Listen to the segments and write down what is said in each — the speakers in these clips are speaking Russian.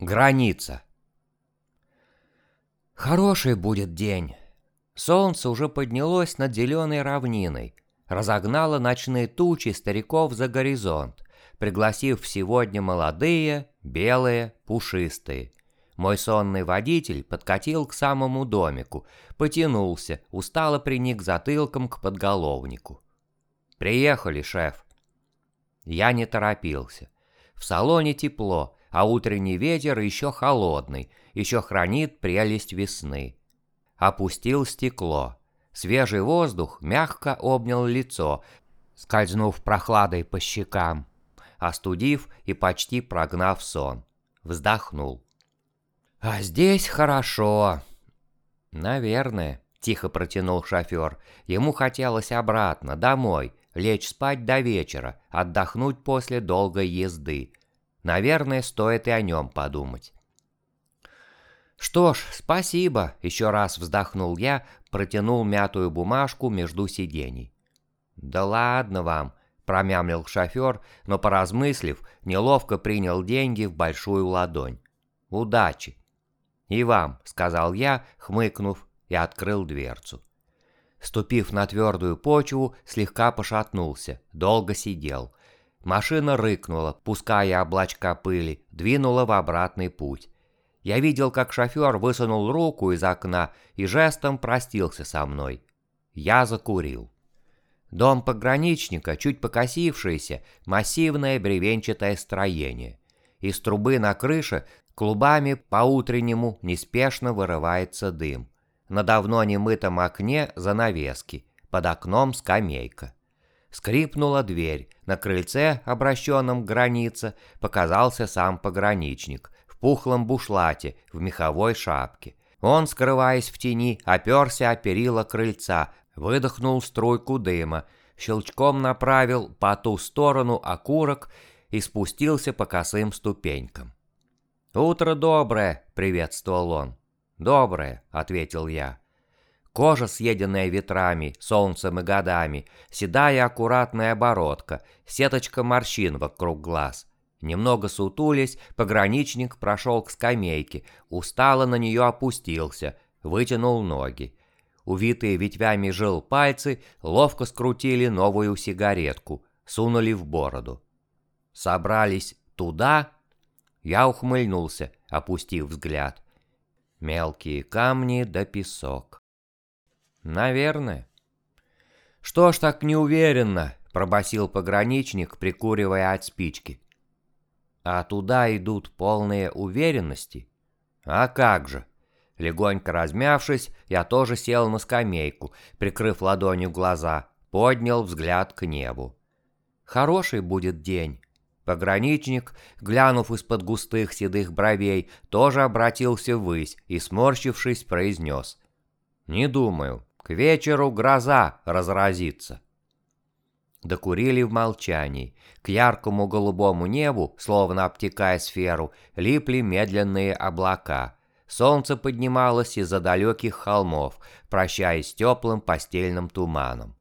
Граница. Хороший будет день. Солнце уже поднялось над зеленой равниной, разогнало ночные тучи стариков за горизонт, пригласив сегодня молодые, белые, пушистые. Мой сонный водитель подкатил к самому домику, потянулся, устало приник затылком к подголовнику. «Приехали, шеф». Я не торопился. В салоне тепло, а утренний ветер еще холодный, еще хранит прелесть весны. Опустил стекло. Свежий воздух мягко обнял лицо, скользнув прохладой по щекам, остудив и почти прогнав сон. Вздохнул. «А здесь хорошо». «Наверное», — тихо протянул шофер. Ему хотелось обратно, домой, лечь спать до вечера, отдохнуть после долгой езды. Наверное, стоит и о нем подумать. «Что ж, спасибо», — еще раз вздохнул я, протянул мятую бумажку между сидений. «Да ладно вам», — промямлил шофер, но, поразмыслив, неловко принял деньги в большую ладонь. «Удачи!» «И вам», — сказал я, хмыкнув, и открыл дверцу. Ступив на твердую почву, слегка пошатнулся, долго сидел. Машина рыкнула, пуская облачка пыли, двинула в обратный путь. Я видел, как шофер высунул руку из окна и жестом простился со мной. Я закурил. Дом пограничника, чуть покосившееся, массивное бревенчатое строение. Из трубы на крыше клубами по-утреннему неспешно вырывается дым. На давно немытом окне занавески, под окном скамейка. Скрипнула дверь. На крыльце, обращенном к границе, показался сам пограничник в пухлом бушлате, в меховой шапке. Он, скрываясь в тени, оперся о перила крыльца, выдохнул струйку дыма, щелчком направил по ту сторону окурок и спустился по косым ступенькам. «Утро доброе!» — приветствовал он. «Доброе!» — ответил я. Кожа, съеденная ветрами, солнцем и годами, седая аккуратная оборотка, сеточка морщин вокруг глаз. Немного сутулясь, пограничник прошел к скамейке, устало на нее опустился, вытянул ноги. Увитые ветвями жил пальцы ловко скрутили новую сигаретку, сунули в бороду. Собрались туда? Я ухмыльнулся, опустив взгляд. Мелкие камни да песок. Наверное. Что ж так неуверенно, пробасил пограничник, прикуривая от спички. А туда идут полные уверенности? А как же? Легонько размявшись, я тоже сел на скамейку, прикрыв ладонью глаза, поднял взгляд к небу. Хороший будет день. Пограничник, глянув из-под густых седых бровей, тоже обратился ввысь и, сморщившись, произнес. «Не думаю. К вечеру гроза разразится. Докурили в молчании. К яркому голубому небу, словно обтекая сферу, липли медленные облака. Солнце поднималось из-за далеких холмов, прощаясь теплым постельным туманом.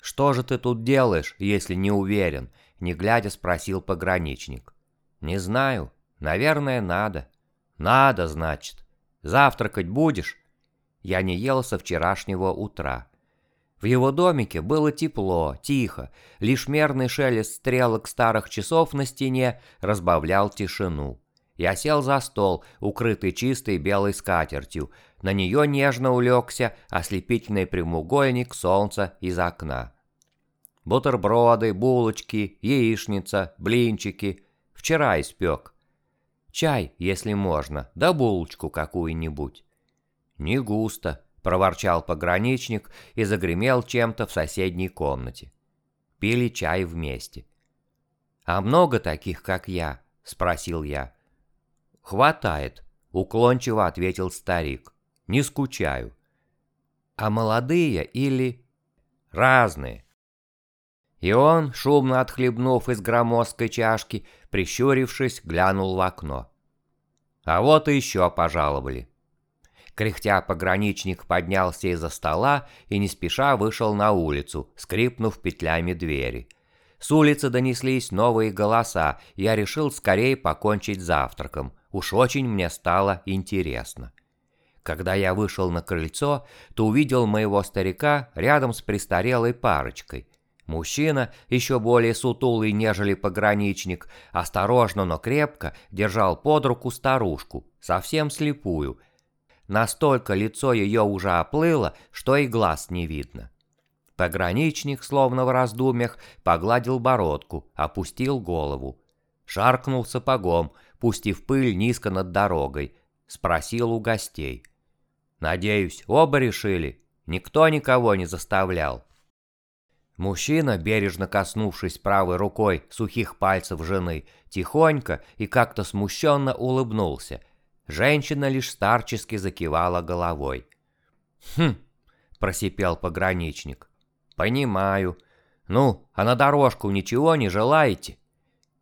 «Что же ты тут делаешь, если не уверен?» — не глядя спросил пограничник. «Не знаю. Наверное, надо». «Надо, значит. Завтракать будешь?» Я не ел со вчерашнего утра. В его домике было тепло, тихо, лишь мерный шелест стрелок старых часов на стене разбавлял тишину. Я сел за стол, укрытый чистой белой скатертью. На нее нежно улегся ослепительный прямоугольник солнца из окна. Бутерброды, булочки, яичница, блинчики. Вчера испек. Чай, если можно, да булочку какую-нибудь. «Не густо», — проворчал пограничник и загремел чем-то в соседней комнате. Пили чай вместе. «А много таких, как я?» — спросил я. «Хватает», — уклончиво ответил старик. «Не скучаю». «А молодые или...» «Разные». И он, шумно отхлебнув из громоздкой чашки, прищурившись, глянул в окно. «А вот и еще пожаловали». Кряхтя пограничник поднялся из-за стола и не спеша вышел на улицу, скрипнув петлями двери. С улицы донеслись новые голоса, я решил скорее покончить завтраком. Уж очень мне стало интересно. Когда я вышел на крыльцо, то увидел моего старика рядом с престарелой парочкой. Мужчина, еще более сутулый, нежели пограничник, осторожно, но крепко держал под руку старушку, совсем слепую. Настолько лицо ее уже оплыло, что и глаз не видно. Пограничник, словно в раздумьях, погладил бородку, опустил голову. Шаркнул сапогом, пустив пыль низко над дорогой. Спросил у гостей. «Надеюсь, оба решили? Никто никого не заставлял?» Мужчина, бережно коснувшись правой рукой сухих пальцев жены, тихонько и как-то смущенно улыбнулся. Женщина лишь старчески закивала головой. «Хм!» – просипел пограничник. «Понимаю. Ну, а на дорожку ничего не желаете?»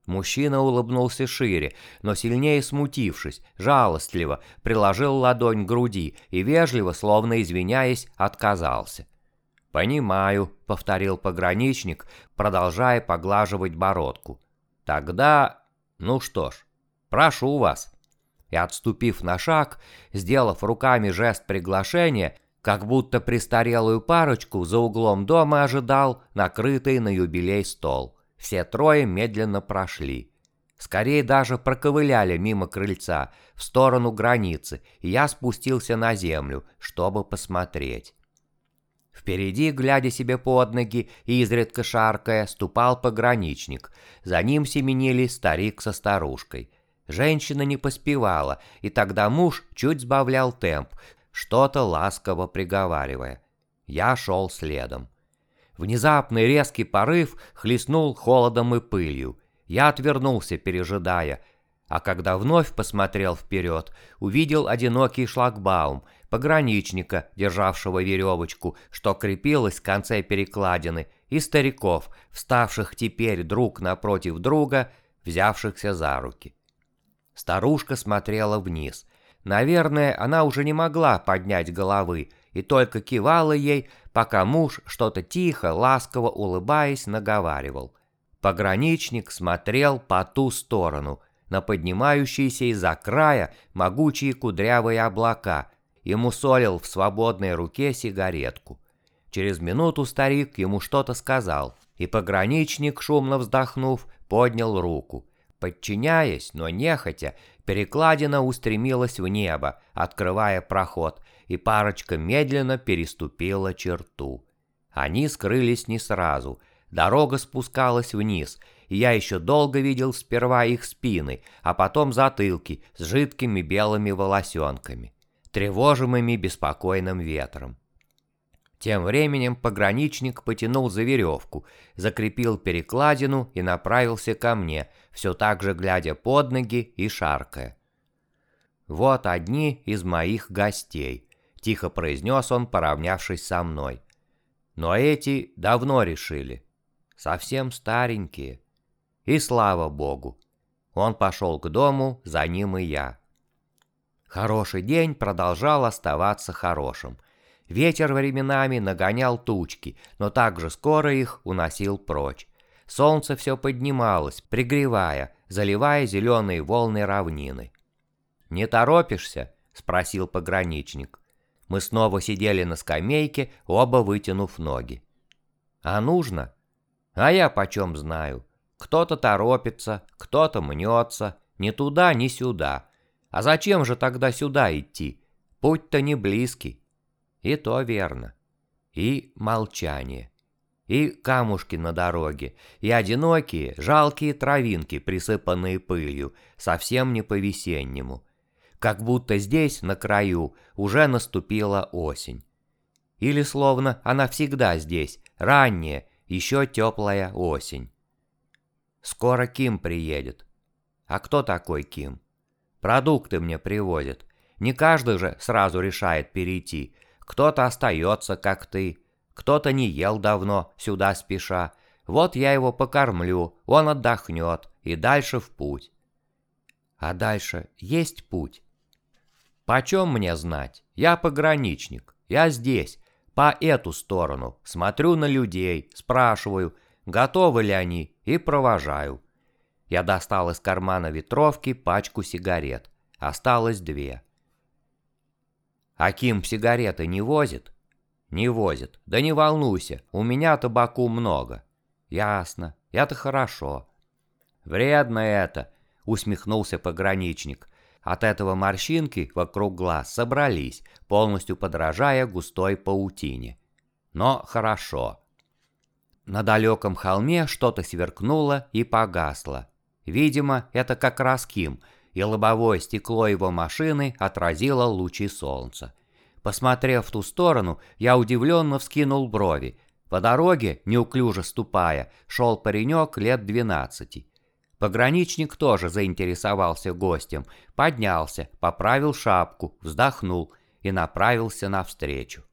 Мужчина улыбнулся шире, но сильнее смутившись, жалостливо, приложил ладонь к груди и вежливо, словно извиняясь, отказался. «Понимаю», — повторил пограничник, продолжая поглаживать бородку. «Тогда... ну что ж, прошу вас». И отступив на шаг, сделав руками жест приглашения, как будто престарелую парочку за углом дома ожидал накрытый на юбилей стол. Все трое медленно прошли. Скорее даже проковыляли мимо крыльца, в сторону границы, и я спустился на землю, чтобы посмотреть. Впереди, глядя себе под ноги и изредка шаркая, ступал пограничник. За ним семенили старик со старушкой. Женщина не поспевала, и тогда муж чуть сбавлял темп, что-то ласково приговаривая. Я шел следом. Внезапный резкий порыв хлестнул холодом и пылью. Я отвернулся, пережидая, а когда вновь посмотрел вперед, увидел одинокий шлагбаум, пограничника, державшего веревочку, что крепилась в конце перекладины, и стариков, вставших теперь друг напротив друга, взявшихся за руки. Старушка смотрела вниз. Наверное, она уже не могла поднять головы и только кивала ей, пока муж что-то тихо, ласково улыбаясь, наговаривал. Пограничник смотрел по ту сторону, на поднимающиеся из-за края могучие кудрявые облака, и мусолил в свободной руке сигаретку. Через минуту старик ему что-то сказал, и пограничник, шумно вздохнув, поднял руку. Подчиняясь, но нехотя, перекладина устремилась в небо, открывая проход, и парочка медленно переступила черту. Они скрылись не сразу, дорога спускалась вниз, и я еще долго видел сперва их спины, а потом затылки с жидкими белыми волосенками тревожимыми беспокойным ветром. Тем временем пограничник потянул за веревку, закрепил перекладину и направился ко мне, все так же глядя под ноги и шаркая. «Вот одни из моих гостей», — тихо произнес он, поравнявшись со мной. «Но эти давно решили. Совсем старенькие. И слава богу». Он пошел к дому, за ним и я. Хороший день продолжал оставаться хорошим. Ветер временами нагонял тучки, но также скоро их уносил прочь. Солнце все поднималось, пригревая, заливая зеленые волны равнины. «Не торопишься?» — спросил пограничник. Мы снова сидели на скамейке, оба вытянув ноги. «А нужно?» «А я почем знаю. Кто-то торопится, кто-то мнется, ни туда, ни сюда. А зачем же тогда сюда идти? Путь-то не близкий. И то верно. И молчание. И камушки на дороге, и одинокие, жалкие травинки, присыпанные пылью, совсем не по-весеннему. Как будто здесь, на краю, уже наступила осень. Или словно она всегда здесь, ранняя, еще теплая осень. Скоро Ким приедет. А кто такой Ким? Продукты мне привозят. Не каждый же сразу решает перейти. Кто-то остается, как ты. Кто-то не ел давно, сюда спеша. Вот я его покормлю, он отдохнет, и дальше в путь. А дальше есть путь? Почем мне знать? Я пограничник, я здесь, по эту сторону, смотрю на людей, спрашиваю, готовы ли они, и провожаю. Я достал из кармана ветровки пачку сигарет. Осталось две. Аким сигареты не возит? Не возит. Да не волнуйся, у меня табаку много. Ясно, это хорошо. Вредно это, усмехнулся пограничник. От этого морщинки вокруг глаз собрались, полностью подражая густой паутине. Но хорошо. На далеком холме что-то сверкнуло и погасло. Видимо, это как раз Ким, и лобовое стекло его машины отразило лучи солнца. Посмотрев в ту сторону, я удивленно вскинул брови. По дороге, неуклюже ступая, шел паренек лет двенадцати. Пограничник тоже заинтересовался гостем, поднялся, поправил шапку, вздохнул и направился навстречу.